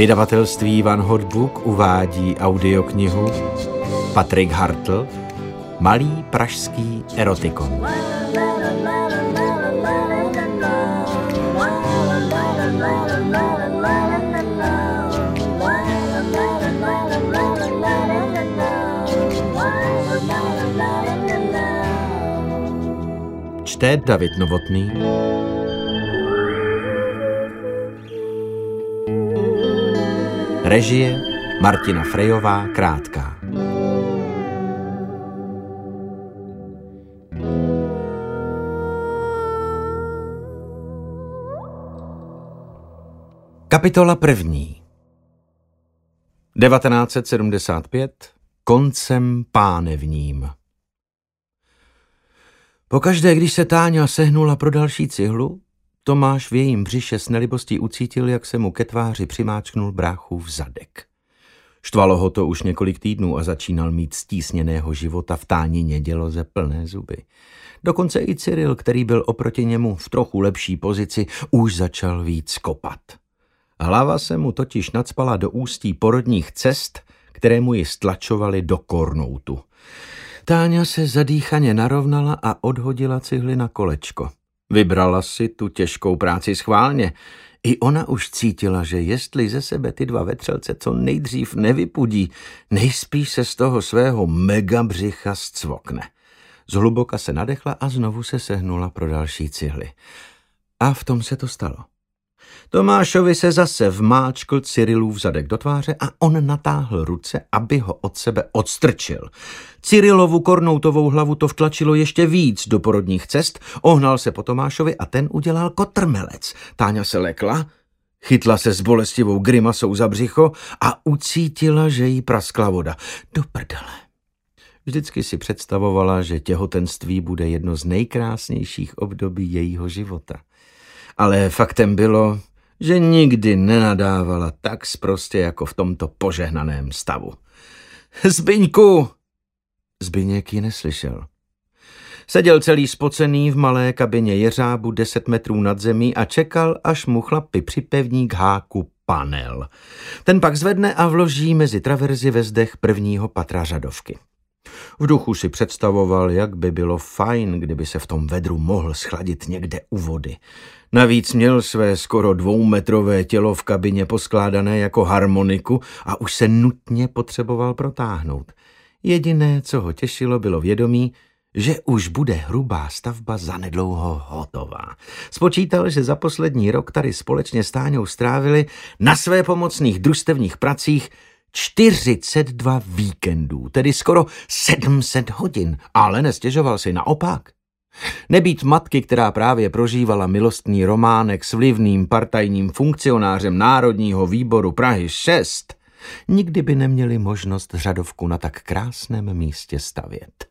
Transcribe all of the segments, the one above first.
Vydavatelství Van Hot Book uvádí audioknihu Patrik Hartl Malý pražský erotikon. Čte David Novotný Režie Martina Frejová Krátká. Kapitola první. 1975 Koncem pánevním Pokaždé, když se Táňa sehnula pro další cihlu, Tomáš v jejím břiše s nelibostí ucítil, jak se mu ke tváři přimáčknul bráchu v zadek. Štvalo ho to už několik týdnů a začínal mít stísněného života v tánině děloze plné zuby. Dokonce i Cyril, který byl oproti němu v trochu lepší pozici, už začal víc kopat. Hlava se mu totiž nadspala do ústí porodních cest, které mu ji stlačovaly do kornoutu. Táňa se zadýchaně narovnala a odhodila cihly na kolečko. Vybrala si tu těžkou práci schválně. I ona už cítila, že jestli ze sebe ty dva vetřelce co nejdřív nevypudí, nejspíš se z toho svého mega břicha zcvokne. Zhluboka se nadechla a znovu se sehnula pro další cihly. A v tom se to stalo. Tomášovi se zase vmáčkl Cyrilův zadek do tváře a on natáhl ruce, aby ho od sebe odstrčil. Cyrilovu kornoutovou hlavu to vtlačilo ještě víc do porodních cest, ohnal se po Tomášovi a ten udělal kotrmelec. Táňa se lekla, chytla se s bolestivou grimasou za břicho a ucítila, že jí praskla voda. Do prdele. Vždycky si představovala, že těhotenství bude jedno z nejkrásnějších období jejího života. Ale faktem bylo, že nikdy nenadávala tak sprostě jako v tomto požehnaném stavu. Zbyňku! Zbyněk ji neslyšel. Seděl celý spocený v malé kabině jeřábu deset metrů nad zemí a čekal, až mu chlapi připevní k háku panel. Ten pak zvedne a vloží mezi traverzy ve zdech prvního patra řadovky. V duchu si představoval, jak by bylo fajn, kdyby se v tom vedru mohl schladit někde u vody. Navíc měl své skoro dvoumetrové tělo v kabině poskládané jako harmoniku a už se nutně potřeboval protáhnout. Jediné, co ho těšilo, bylo vědomí, že už bude hrubá stavba zanedlouho hotová. Spočítal, že za poslední rok tady společně s Táňou strávili na své pomocných družstevních pracích 42 víkendů, tedy skoro 700 hodin, ale nestěžoval si naopak. Nebýt matky, která právě prožívala milostný románek s vlivným partajním funkcionářem Národního výboru Prahy 6, nikdy by neměli možnost řadovku na tak krásném místě stavět.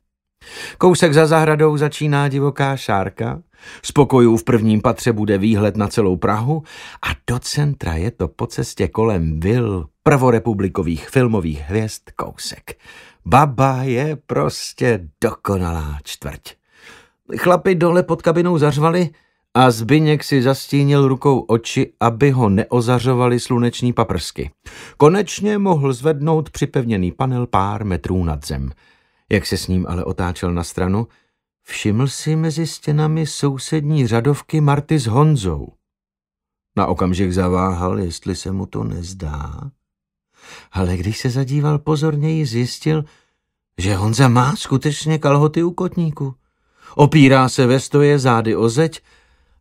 Kousek za zahradou začíná divoká šárka, z pokojů v prvním patře bude výhled na celou Prahu a do centra je to po cestě kolem vil prvorepublikových filmových hvězd kousek. Baba je prostě dokonalá čtvrť. Chlapi dole pod kabinou zařvali a Zbyněk si zastínil rukou oči, aby ho neozařovali sluneční paprsky. Konečně mohl zvednout připevněný panel pár metrů nad zem. Jak se s ním ale otáčel na stranu, všiml si mezi stěnami sousední řadovky Marty s Honzou. Na okamžik zaváhal, jestli se mu to nezdá. Ale když se zadíval pozorněji, zjistil, že Honza má skutečně kalhoty u kotníku. Opírá se ve stoje zády o zeď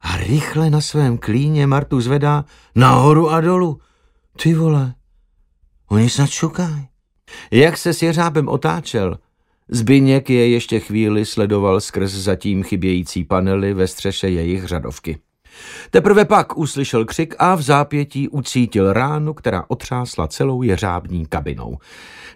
a rychle na svém klíně Martu zvedá nahoru a dolů. Ty vole, oni snad šukají. Jak se s jeřábem otáčel, Zbyněk je ještě chvíli sledoval skrz zatím chybějící panely ve střeše jejich řadovky. Teprve pak uslyšel křik a v zápětí ucítil ránu, která otřásla celou jeřábní kabinou.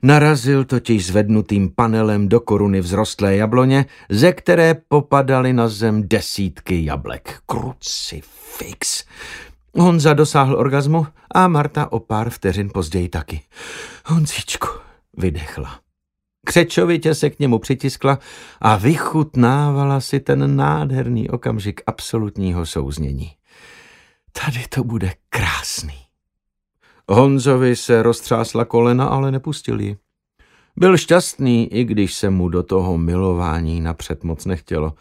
Narazil totiž zvednutým panelem do koruny vzrostlé jabloně, ze které popadaly na zem desítky jablek. Krucifix! Honza dosáhl orgazmu a Marta o pár vteřin později taky. Honzičku, vydechla. Křečovitě se k němu přitiskla a vychutnávala si ten nádherný okamžik absolutního souznění. Tady to bude krásný. Honzovi se roztřásla kolena, ale nepustil ji. Byl šťastný, i když se mu do toho milování napřed moc nechtělo.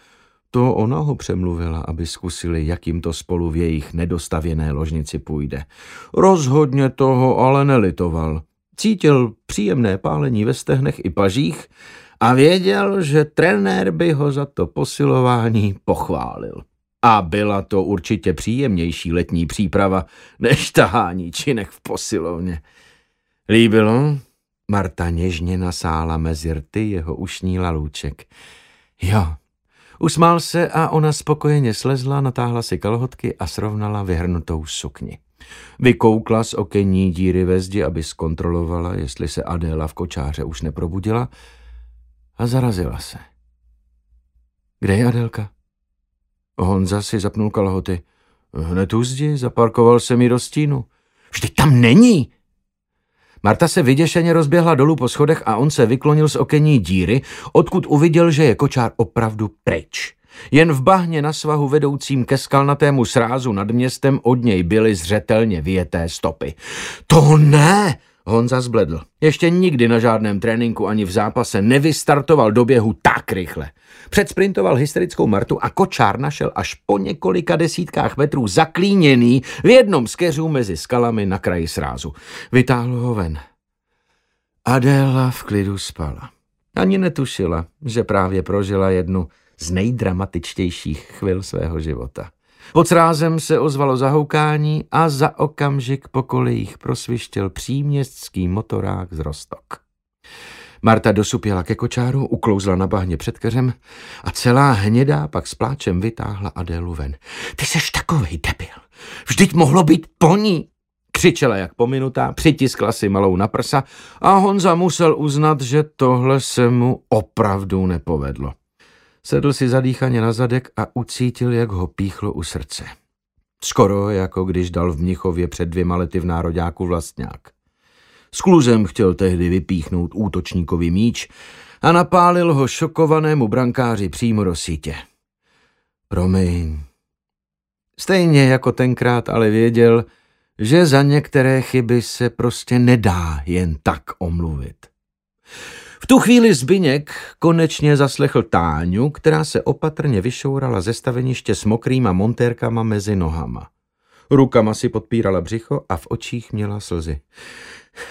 To ona ho přemluvila, aby zkusili, jak jim to spolu v jejich nedostavěné ložnici půjde. Rozhodně toho ale nelitoval. Cítil příjemné pálení ve stehnech i pažích a věděl, že trenér by ho za to posilování pochválil. A byla to určitě příjemnější letní příprava, než tahání činek v posilovně. Líbilo? Marta něžně nasála mezi rty jeho ušní lalůček. Jo, usmál se a ona spokojeně slezla, natáhla si kalhotky a srovnala vyhrnutou sukni. Vykoukla z okenní díry ve zdi, aby zkontrolovala, jestli se Adéla v kočáře už neprobudila a zarazila se. Kde je Adélka? Honza si zapnul kalhoty. Hned u zdi, zaparkoval se mi do stínu. Vždyť tam není! Marta se vyděšeně rozběhla dolů po schodech a on se vyklonil z okenní díry, odkud uviděl, že je kočár opravdu pryč. Jen v bahně na svahu vedoucím ke skalnatému srázu nad městem od něj byly zřetelně vyjeté stopy. To ne! Honza zbledl. Ještě nikdy na žádném tréninku ani v zápase nevystartoval do běhu tak rychle. Předsprintoval hysterickou Martu a kočár našel až po několika desítkách metrů zaklíněný v jednom z keřů mezi skalami na kraji srázu. Vytáhl ho ven. Adéla v klidu spala. Ani netušila, že právě prožila jednu z nejdramatičtějších chvil svého života. Pod srázem se ozvalo zahoukání a za okamžik po kolejích prosvištěl příměstský motorák z Rostok. Marta dosupěla ke kočáru, uklouzla na bahně před keřem a celá hnědá pak s pláčem vytáhla Adélu ven. Ty seš takovej debil. Vždyť mohlo být po ní. Křičela jak pominutá, přitiskla si malou na prsa a Honza musel uznat, že tohle se mu opravdu nepovedlo. Sedl si zadýchaně na zadek a ucítil, jak ho píchlo u srdce. Skoro jako když dal v Mnichově před dvěma lety v nároďáku vlastňák. S kluzem chtěl tehdy vypíchnout útočníkový míč a napálil ho šokovanému brankáři přímo do sítě. Promiň. Stejně jako tenkrát ale věděl, že za některé chyby se prostě nedá jen tak omluvit. V tu chvíli Zbyněk konečně zaslechl Táňu, která se opatrně vyšourala ze staveniště s mokrýma montérkama mezi nohama. Rukama si podpírala břicho a v očích měla slzy.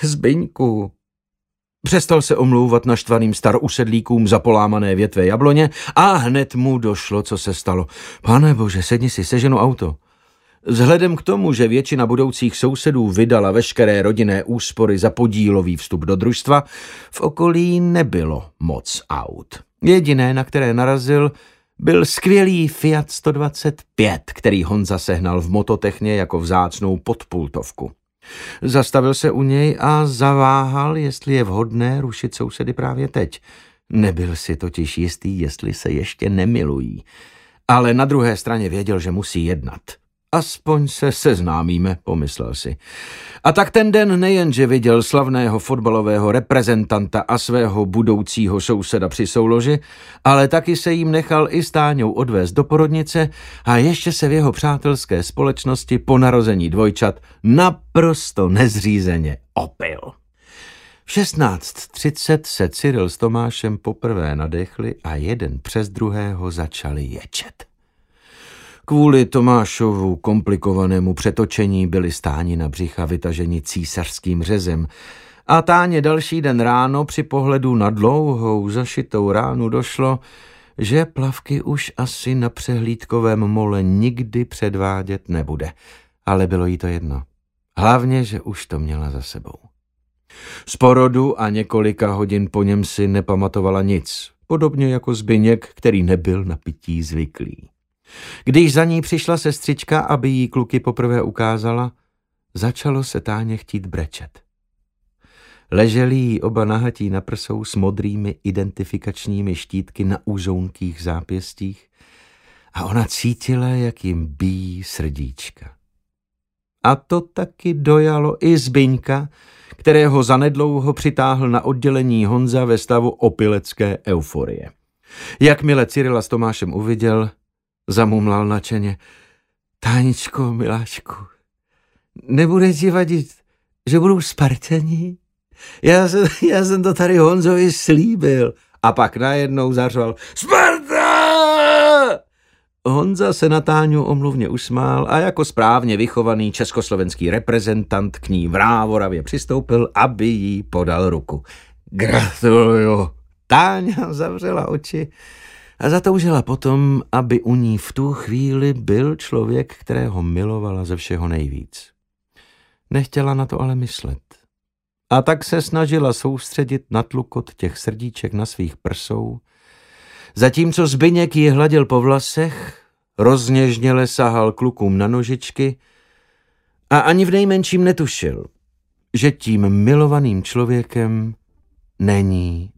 Zbyňku, Přestal se omlouvat naštvaným starousedlíkům za polámané větve jabloně a hned mu došlo, co se stalo. Pane bože, sedni si, seženu auto. Vzhledem k tomu, že většina budoucích sousedů vydala veškeré rodinné úspory za podílový vstup do družstva, v okolí nebylo moc aut. Jediné, na které narazil, byl skvělý Fiat 125, který Honza sehnal v mototechně jako vzácnou podpultovku. Zastavil se u něj a zaváhal, jestli je vhodné rušit sousedy právě teď. Nebyl si totiž jistý, jestli se ještě nemilují. Ale na druhé straně věděl, že musí jednat. Aspoň se seznámíme, pomyslel si. A tak ten den nejenže viděl slavného fotbalového reprezentanta a svého budoucího souseda při souloži, ale taky se jim nechal i stáňou odvést do porodnice a ještě se v jeho přátelské společnosti po narození dvojčat naprosto nezřízeně opil. V 16.30 se Cyril s Tomášem poprvé nadechli a jeden přes druhého začali ječet. Kvůli Tomášovu komplikovanému přetočení byli stáni na břicha vytaženi císařským řezem a táně další den ráno při pohledu na dlouhou zašitou ránu došlo, že plavky už asi na přehlídkovém mole nikdy předvádět nebude. Ale bylo jí to jedno. Hlavně, že už to měla za sebou. Z porodu a několika hodin po něm si nepamatovala nic, podobně jako Zbyněk, který nebyl na pití zvyklý. Když za ní přišla sestřička, aby jí kluky poprvé ukázala, začalo se táně chtít brečet. Leželi jí oba nahatí na prsou s modrými identifikačními štítky na úzounkých zápěstích a ona cítila, jak jim bíjí srdíčka. A to taky dojalo i Zbyňka, kterého zanedlouho přitáhl na oddělení Honza ve stavu opilecké euforie. Jakmile Cyrila s Tomášem uviděl, zamumlal načeně. Táničko, miláčku, nebude ti vadit, že budou Spartani? Já jsem, já jsem to tady Honzovi slíbil. A pak najednou zařval Sparta! Honza se na Táňu omluvně usmál a jako správně vychovaný československý reprezentant k ní vrávoravě přistoupil, aby jí podal ruku. Gratuluju. Táňa zavřela oči a zatoužila potom, aby u ní v tu chvíli byl člověk, kterého milovala ze všeho nejvíc. Nechtěla na to ale myslet. A tak se snažila soustředit na tlukot těch srdíček na svých prsou, zatímco Zbyněk ji hladil po vlasech, rozněžněle sahal klukům na nožičky a ani v nejmenším netušil, že tím milovaným člověkem není